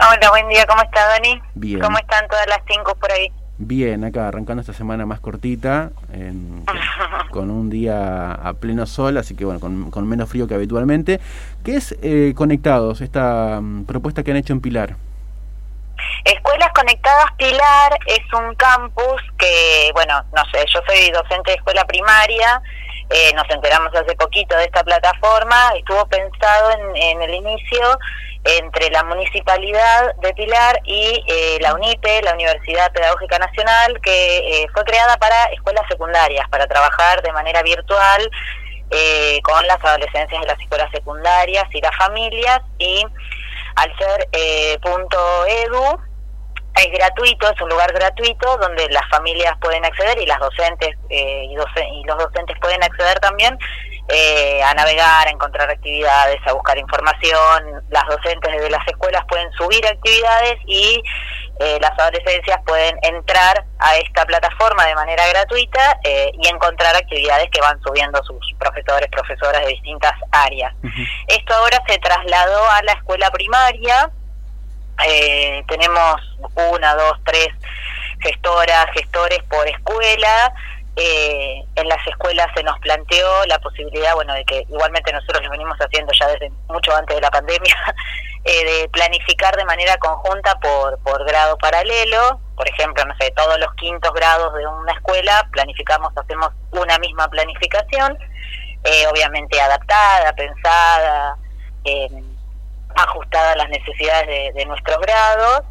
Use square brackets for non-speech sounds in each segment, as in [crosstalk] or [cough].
Hola, buen día, ¿cómo está Dani? Bien. ¿Cómo están todas las cinco por ahí? Bien, acá arrancando esta semana más cortita, en- [laughs] con un día a pleno sol, así que bueno, con, con menos frío que habitualmente. ¿Qué es eh, Conectados, esta mm, propuesta que han hecho en Pilar? Escuelas Conectadas Pilar es un campus que, bueno, no sé, yo soy docente de escuela primaria, eh, nos enteramos hace poquito de esta plataforma, estuvo pensado en, en el inicio entre la municipalidad de Pilar y eh, la UNIPE, la Universidad Pedagógica Nacional, que eh, fue creada para escuelas secundarias, para trabajar de manera virtual eh, con las adolescencias de las escuelas secundarias y las familias y al ser eh, punto edu es gratuito, es un lugar gratuito donde las familias pueden acceder y las docentes eh, y, los docentes pueden acceder también eh, a navegar, a encontrar actividades, a buscar información. Las docentes desde las escuelas pueden subir actividades y eh, las adolescencias pueden entrar a esta plataforma de manera gratuita eh, y encontrar actividades que van subiendo sus profesores, profesoras de distintas áreas. Esto ahora se trasladó a la escuela primaria. Eh, tenemos una, dos, tres gestoras, gestores por escuela. Eh, en las escuelas se nos planteó la posibilidad, bueno, de que igualmente nosotros lo venimos haciendo ya desde mucho antes de la pandemia, [laughs] eh, de planificar de manera conjunta por, por grado paralelo. Por ejemplo, no sé, todos los quintos grados de una escuela planificamos, hacemos una misma planificación, eh, obviamente adaptada, pensada, eh, ajustada a las necesidades de, de nuestros grados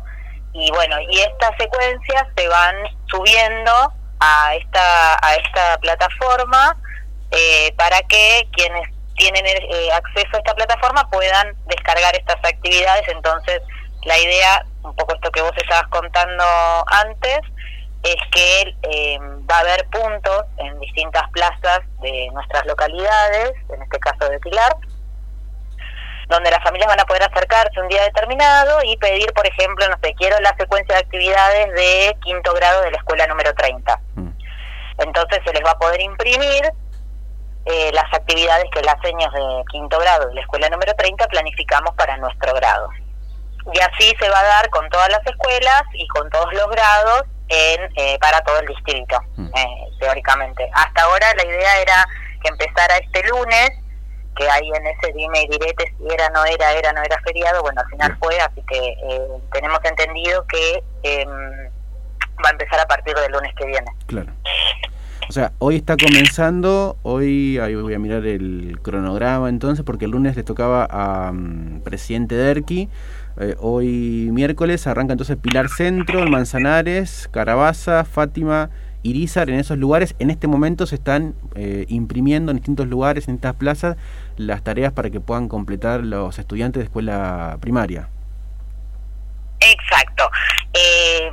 y bueno y estas secuencias se van subiendo a esta a esta plataforma eh, para que quienes tienen eh, acceso a esta plataforma puedan descargar estas actividades. Entonces la idea un poco esto que vos estabas contando antes es que eh, va a haber puntos en distintas plazas de nuestras localidades en este caso de Pilar donde las familias van a poder acercarse un día determinado y pedir, por ejemplo, no sé, quiero la secuencia de actividades de quinto grado de la escuela número 30. Mm. Entonces se les va a poder imprimir eh, las actividades que las señas de quinto grado de la escuela número 30 planificamos para nuestro grado. Y así se va a dar con todas las escuelas y con todos los grados en, eh, para todo el distrito, Mm. eh, teóricamente. Hasta ahora la idea era que empezara este lunes, que ahí en ese dime y direte si era, no era, era, no era feriado, bueno, al final fue, así que eh, tenemos entendido que em, va a empezar a partir del lunes que viene. Claro. O sea, hoy está comenzando, hoy ahí voy a mirar el cronograma entonces, porque el lunes le tocaba a mm, Presidente Derqui, eh, hoy miércoles arranca entonces Pilar Centro, el Manzanares, Carabaza, Fátima, Irizar, en esos lugares, en este momento se están eh, imprimiendo en distintos lugares, en estas plazas, las tareas para que puedan completar los estudiantes de escuela primaria. Exacto. Eh,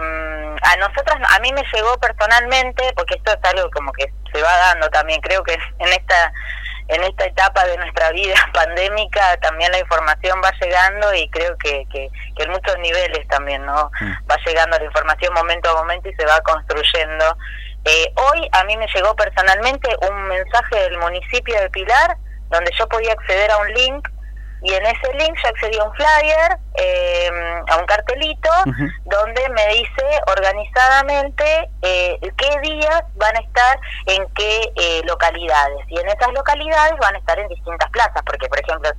a nosotros, a mí me llegó personalmente, porque esto es algo como que se va dando también, creo que en esta en esta etapa de nuestra vida [laughs] pandémica también la información va llegando y creo que, que, que en muchos niveles también, ¿no? Mm. Va llegando la información momento a momento y se va construyendo. Eh, hoy a mí me llegó personalmente un mensaje del municipio de Pilar donde yo podía acceder a un link y en ese link yo accedí a un flyer, eh, a un cartelito, donde me dice organizadamente eh, qué días van a estar en qué eh, localidades. Y en esas localidades van a estar en distintas plazas, porque por ejemplo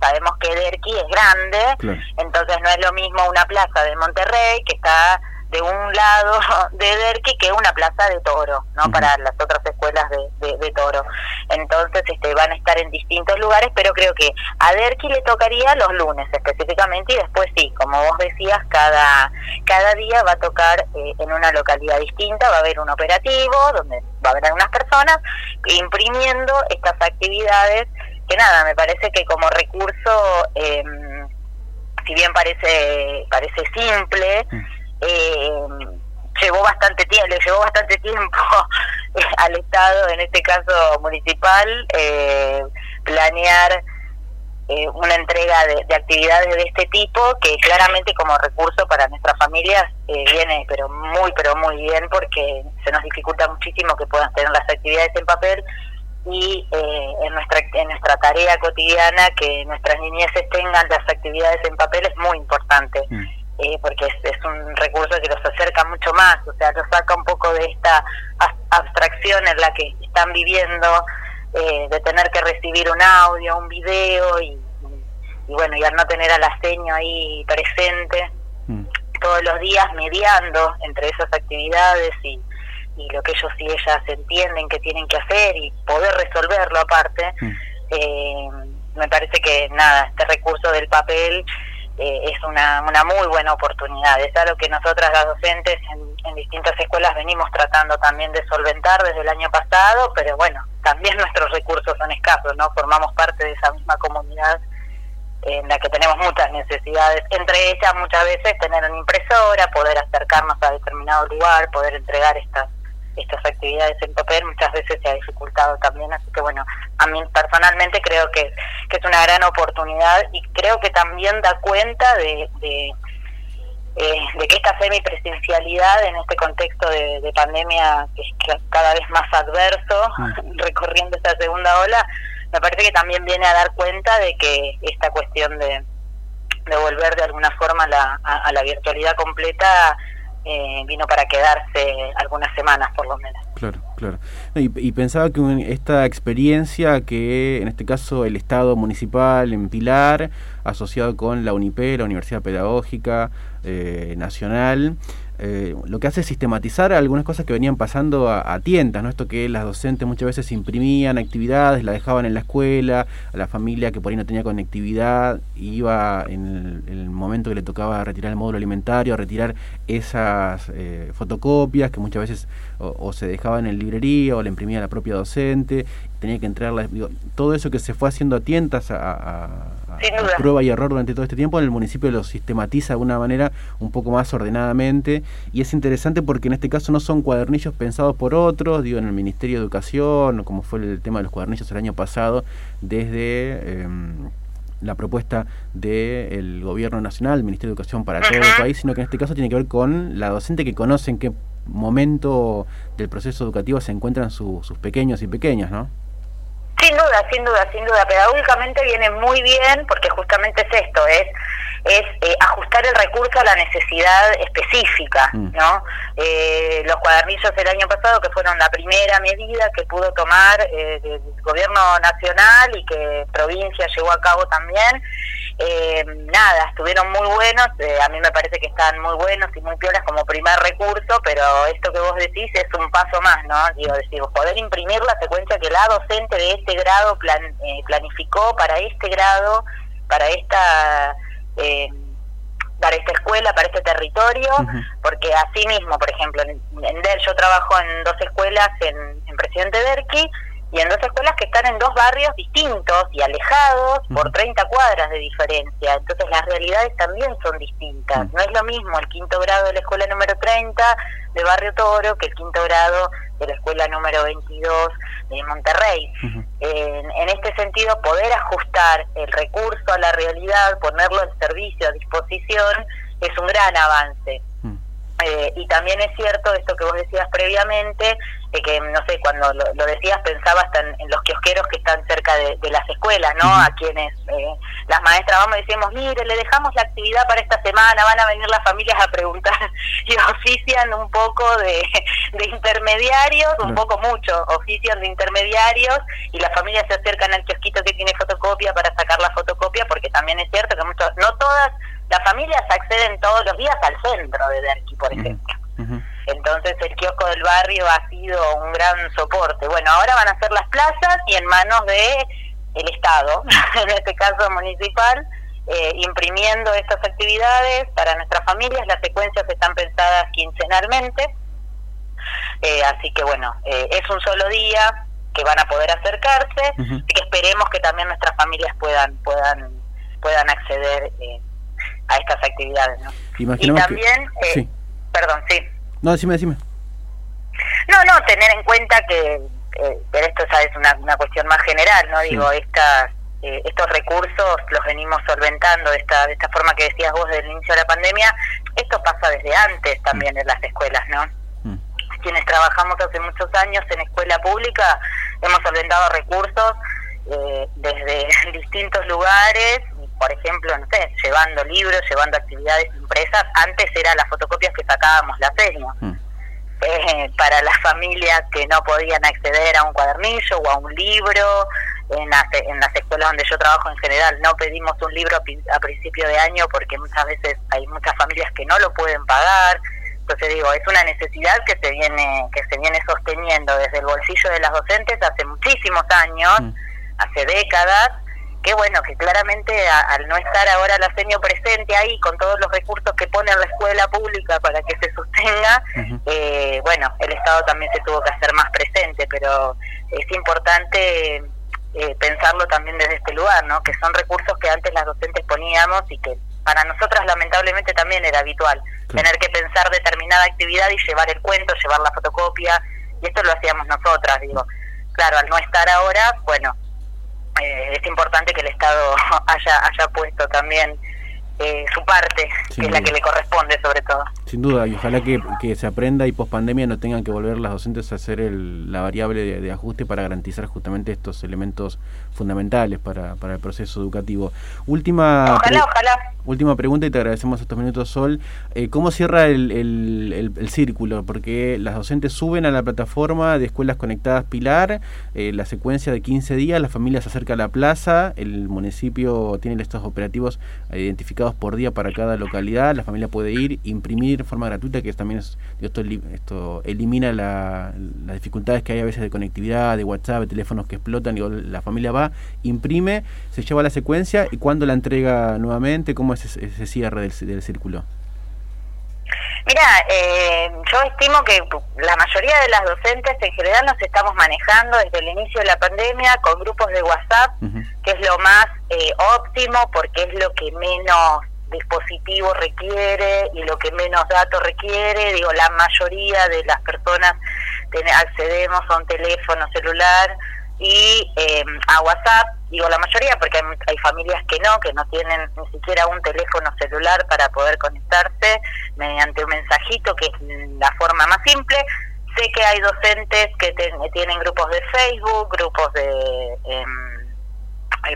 sabemos que Derqui es grande, Claro. entonces no es lo mismo una plaza de Monterrey que está de un lado [laughs] de Derqui que una plaza de Toro, ¿no? Para las otras escuelas de, de, de Toro. Entonces este, van a estar en distintos lugares, pero creo que a Derqui le tocaría los lunes específicamente y después sí, como vos decías, cada, cada día va a tocar eh, en una localidad distinta, va a haber un operativo donde va a haber algunas personas imprimiendo estas actividades que nada, me parece que como recurso, eh, si bien parece, parece simple, Mm. Eh, llevó bastante tiempo, le llevó bastante tiempo [laughs] al Estado, en este caso municipal, eh, planear eh, una entrega de, de actividades de este tipo que claramente como recurso para nuestras familias eh, viene pero muy pero muy bien porque se nos dificulta muchísimo que puedan tener las actividades en papel y eh, en nuestra en nuestra tarea cotidiana que nuestras niñeces tengan las actividades en papel es muy importante mm. Eh, porque es, un recurso que los acerca mucho más o sea los saca un poco de esta abstracción en la que están viviendo eh, de tener que recibir un audio un video y, bueno y al no tener a la seño ahí presente mm. todos los días mediando entre esas actividades y y lo que ellos y ellas entienden que tienen que hacer y poder resolverlo aparte, mm. eh, me parece que nada, este recurso del papel eh, es una, una muy buena oportunidad. Es algo que nosotras las docentes en, distintas escuelas venimos tratando también de solventar desde el año pasado, pero bueno, también [laughs] nuestros recursos son escasos, ¿no? Formamos parte de esa misma comunidad en la que tenemos muchas necesidades, entre ellas muchas veces tener una impresora, poder acercarnos a determinado lugar, poder entregar estas estas actividades en papel muchas veces se ha dificultado también, así que bueno, a mí personalmente creo que, que es una gran oportunidad y creo que también da cuenta de, de, eh, de que esta semipresencialidad en este contexto de, pandemia que es cada vez más adverso, mm. [laughs] recorriendo esta segunda ola, me parece que también viene a dar cuenta de que esta cuestión de, de volver de alguna forma la, a la virtualidad completa eh, vino para quedarse algunas semanas por lo menos. Claro, claro. Y, pensaba que esta experiencia que en este caso el Estado municipal en Pilar, asociado con la UNIPE, la Universidad Pedagógica eh, Nacional, eh, lo que hace es sistematizar algunas cosas que venían pasando a, tientas, ¿no? Esto que las docentes muchas veces imprimían actividades, la dejaban en la escuela, a la familia que por ahí no tenía conectividad, iba en el, momento que le tocaba retirar el módulo alimentario, a retirar esas eh, fotocopias que muchas veces o, se dejaban en librería o la imprimía la propia docente, tenía que entrar, todo eso que se fue haciendo a tientas a prueba y error durante todo este tiempo, en el municipio lo sistematiza de alguna manera un poco más ordenadamente y es interesante porque en este caso no son cuadernillos pensados por otros, digo en el Ministerio de Educación, como fue el tema de los cuadernillos el año pasado, desde... Em, la propuesta del gobierno nacional, el Ministerio de Educación para todo el país, sino que en este caso tiene que ver con la docente que conoce en qué momento del proceso educativo se encuentran sus pequeños y pequeñas, ¿no? Sin duda, sin duda, sin duda. Pedagógicamente viene muy bien porque justamente es esto, es es eh, ajustar el recurso a la necesidad específica, mm. ¿no? Eh, los cuadernillos del año pasado, que fueron la primera medida que pudo tomar eh, el gobierno nacional y que provincia llevó a cabo también, nada, estuvieron muy buenos, a mí me parece que están muy buenos y muy piolas como primer recurso, pero esto que vos decís es un paso más, ¿no? Digo, decir, poder imprimir la secuencia que la docente de este grado plan, planificó para este grado, para esta eh, para esta escuela, para este territorio, porque así mismo, por ejemplo, en, DER yo trabajo en dos escuelas en, Presidente Derqui y en dos escuelas que están en dos barrios distintos y alejados por 30 cuadras de diferencia. Entonces las realidades también son distintas. No es lo mismo el quinto grado de la escuela número 30 de Barrio Toro que el quinto grado de la escuela número 22 de Monterrey. en, este sentido, poder ajustar el recurso a la realidad, ponerlo al servicio, a disposición, es un gran avance. Eh, y también es cierto esto que vos decías previamente, que no sé, cuando lo, decías pensaba hasta en, los kiosqueros que están cerca de, las escuelas, ¿no? A quienes eh, las maestras vamos y decimos, mire, le dejamos la actividad para esta semana, van a venir las familias a preguntar [laughs] y ofician un poco de, intermediarios, un poco mucho, ofician de intermediarios y las familias se acercan al kiosquito que tiene fotocopia para sacar la fotocopia, porque también es cierto que muchos, no todas las familias acceden todos los días al centro de Derqui, por ejemplo. Entonces el kiosco del barrio ha sido un gran soporte. Bueno, ahora van a ser las plazas y en manos de el Estado, [laughs] en este caso municipal, eh, imprimiendo estas actividades para nuestras familias. Las secuencias están pensadas quincenalmente, eh, así que bueno, eh, es un solo día que van a poder acercarse y que esperemos que también nuestras familias puedan puedan puedan acceder a estas actividades. ¿no? y también, perdón, sí. No, decime, decime. No, no, tener en cuenta que, eh, pero esto ya es una, una cuestión más general, ¿no? Digo, estas, eh, estos recursos los venimos solventando de esta, de esta forma que decías vos del inicio de la pandemia. Esto pasa desde antes también en las escuelas, ¿no? Mm. Quienes trabajamos hace muchos años en escuela pública, hemos solventado recursos eh, desde [laughs] distintos lugares, por ejemplo, no sé, llevando libros, llevando actividades impresas. Antes era las fotocopias que sacábamos la seña. Mm. Eh, para las familias que no podían acceder a un cuadernillo o a un libro, en las, en las escuelas donde yo trabajo en general no pedimos un libro a, principio de año porque muchas veces hay muchas familias que no lo pueden pagar entonces digo es una necesidad que se viene que se viene sosteniendo desde el bolsillo de las docentes hace muchísimos años mm. hace décadas que bueno que claramente al no estar ahora la seño presente ahí con todos los recursos que pone la escuela pública para que se sostenga eh, bueno el estado también se tuvo que hacer más presente pero es importante eh, pensarlo también desde este lugar, ¿no? Que son recursos que antes las docentes poníamos y que para nosotras lamentablemente también era habitual tener que pensar determinada actividad y llevar el cuento, llevar la fotocopia y esto lo hacíamos nosotras, digo. Claro, al no estar ahora, bueno, eh, es importante que el Estado [laughs] haya haya puesto también eh, su parte, que es la que le corresponde sobre todo. Sin duda, y ojalá que, se aprenda y post pandemia no tengan que volver las docentes a hacer la variable de, ajuste para garantizar justamente estos elementos fundamentales para, para el proceso educativo. Última, ojalá, ojalá. última pregunta y te agradecemos estos minutos, Sol. Eh, ¿Cómo cierra el, el, el, círculo? Porque las docentes suben a la plataforma de Escuelas Conectadas Pilar, eh, la secuencia de 15 días, la familia se acerca a la plaza, el municipio tiene estos operativos identificados por día para cada localidad. La familia puede ir, imprimir de forma gratuita, que también es, esto, esto elimina las dificultades que hay a veces de conectividad, de WhatsApp, de teléfonos que explotan. Y la familia va, imprime, se lleva la secuencia y cuando la entrega nuevamente, ¿cómo es ese, cierre del, círculo? Mira, eh, yo estimo que la mayoría de las docentes en general nos estamos manejando desde el inicio de la pandemia con grupos de WhatsApp, que es lo más eh, óptimo porque es lo que menos dispositivo requiere y lo que menos datos requiere. Digo, la mayoría de las personas accedemos a un teléfono celular y eh, a WhatsApp, digo la mayoría porque hay, familias que no, que no tienen ni siquiera un teléfono celular para poder conectarse mediante un mensajito, que es la forma más simple. Sé que hay docentes que tienen grupos de Facebook, grupos de... Eh,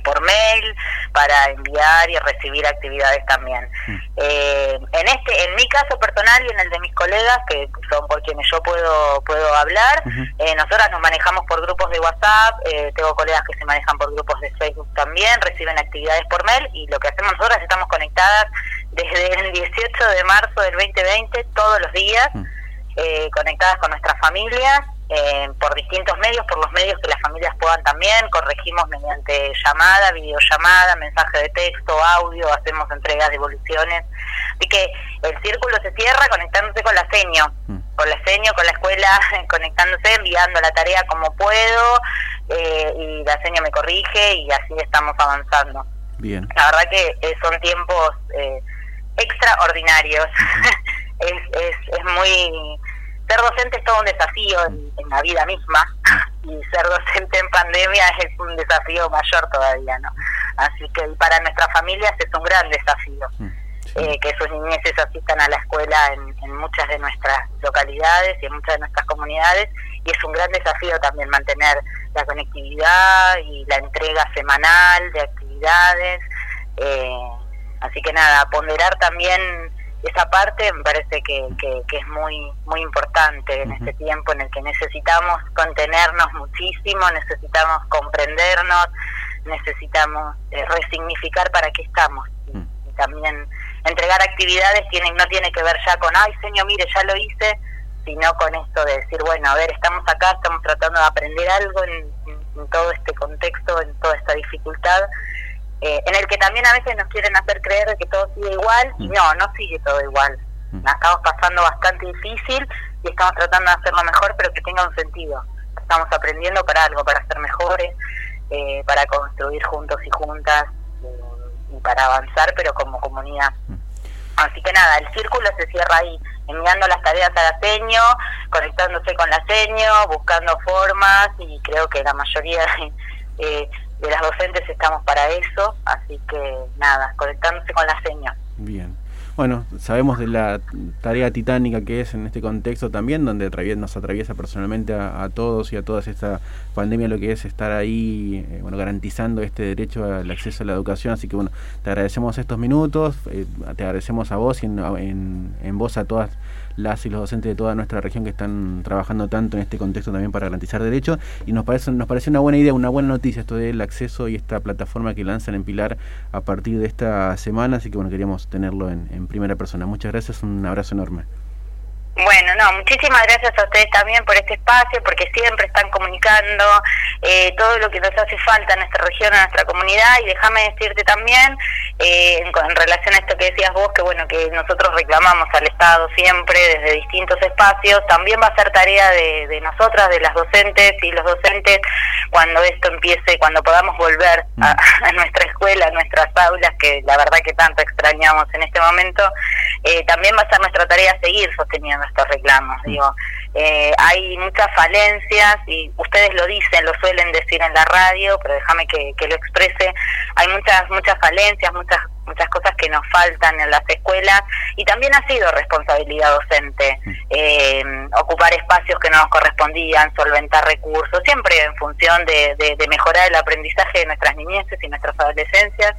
por mail para enviar y recibir actividades también. Mm. Eh, en este, en mi caso personal y en el de mis colegas, que son por quienes yo puedo puedo hablar, eh, nosotras nos manejamos por grupos de WhatsApp, eh, tengo colegas que se manejan por grupos de Facebook también, reciben actividades por mail y lo que hacemos nosotras estamos conectadas desde el 18 de marzo del 2020 todos los días, mm. conectadas con nuestras familias eh, por distintos medios, por los medios que las familias puedan también, corregimos mediante llamada, videollamada, mensaje de texto, audio, hacemos entregas, devoluciones. Así que el círculo se cierra conectándose con la seño, mm. con la seño, con la escuela, [laughs] conectándose, enviando la tarea como puedo, eh, y la seño me corrige y así estamos avanzando. Bien. La verdad que eh, son tiempos extraordinarios. [laughs] es, es, es muy ser docente es todo un desafío en, la vida misma y ser docente en pandemia [laughs] es un desafío mayor todavía, ¿no? Así que para nuestras familias es un gran desafío mm, eh, que sus niñeces asistan a la escuela en, muchas de nuestras localidades y en muchas de nuestras comunidades y es un gran desafío también mantener la conectividad y la entrega semanal de actividades. Eh, así que nada, ponderar también esa parte me parece que, que, es muy muy importante en este tiempo en el que necesitamos contenernos muchísimo, necesitamos comprendernos, necesitamos eh, resignificar para qué estamos. Y, también entregar actividades tiene, no tiene que ver ya con, ay, señor, mire, ya lo hice, sino con esto de decir, bueno, a ver, estamos acá, estamos tratando de aprender algo en todo este contexto, en toda esta dificultad eh, en el que también a veces nos quieren hacer creer que todo sigue igual y mm. no, no sigue todo igual. Mm. La estamos pasando bastante difícil y estamos tratando de hacerlo mejor, pero que tenga un sentido. Estamos aprendiendo para algo, para ser mejores, eh, para construir juntos y juntas eh, y para avanzar, pero como comunidad. Mm. Así que nada, el círculo se cierra ahí, enviando las tareas a la seño, conectándose con la seño, buscando formas y creo que la mayoría de, [laughs] de las docentes estamos para eso, así que nada, conectándose con la seña. Bien. bueno, sabemos de la tarea titánica que es en este contexto también, donde nos atraviesa personalmente a, todos y a todas esta pandemia, lo que es estar ahí, eh, bueno, garantizando este derecho al acceso a la educación. Así que, bueno, te agradecemos estos minutos, eh, te agradecemos a vos y en, en, en vos a todas las y los docentes de toda nuestra región que están trabajando tanto en este contexto también para garantizar derechos y nos parece nos parece una buena idea, una buena noticia esto del acceso y esta plataforma que lanzan en Pilar a partir de esta semana, así que bueno, queríamos tenerlo en, en primera persona. Muchas gracias, un abrazo enorme. Bueno, no, muchísimas gracias a ustedes también por este espacio, porque siempre están comunicando eh, todo lo que nos hace falta en nuestra región, en nuestra comunidad, y déjame decirte también, eh, en, relación a esto que decías vos, que bueno, que nosotros reclamamos al Estado siempre desde distintos espacios, también va a ser tarea de, de nosotras, de las docentes y los docentes, cuando esto empiece, cuando podamos volver a, mm. a nuestra escuela, a nuestras aulas, que la verdad que tanto extrañamos en este momento, eh, también va a ser nuestra tarea seguir sosteniendo estos reclamos. Digo, eh, hay muchas falencias y ustedes lo dicen, lo suelen decir en la radio, pero déjame que, lo exprese. Hay muchas muchas falencias, muchas muchas cosas que nos faltan en las escuelas y también ha sido responsabilidad docente mm. eh, ocupar espacios que no nos correspondían, solventar recursos, siempre en función de, de mejorar el aprendizaje de nuestras niñeces y nuestras adolescencias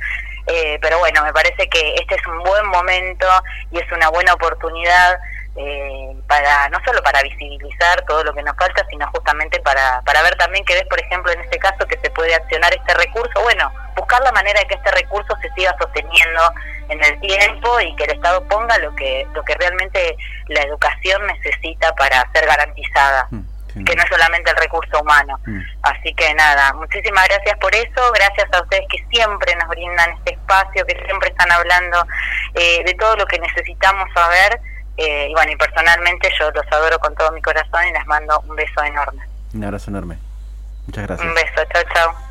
eh, pero bueno, me parece que este es un buen momento y es una buena oportunidad eh, para no solo para visibilizar todo lo que nos falta, sino justamente para, para ver también que ves, por ejemplo, en este caso que se puede accionar este recurso, bueno, buscar la manera de que este recurso se siga sosteniendo en el tiempo y que el Estado ponga lo que, lo que realmente la educación necesita para ser garantizada. Mm que no es solamente el recurso humano. Mm. Así que nada, muchísimas gracias por eso, gracias a ustedes que siempre nos brindan este espacio, que siempre están hablando eh, de todo lo que necesitamos saber. Eh, y bueno, y personalmente yo los adoro con todo mi corazón y les mando un beso enorme. Un abrazo enorme. Muchas gracias. Un beso, chao, chao.